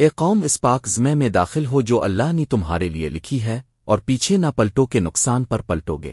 اے قوم اس پاک زمے میں داخل ہو جو اللہ نے تمہارے لیے لکھی ہے اور پیچھے نہ پلٹو کے نقصان پر پلٹو گے۔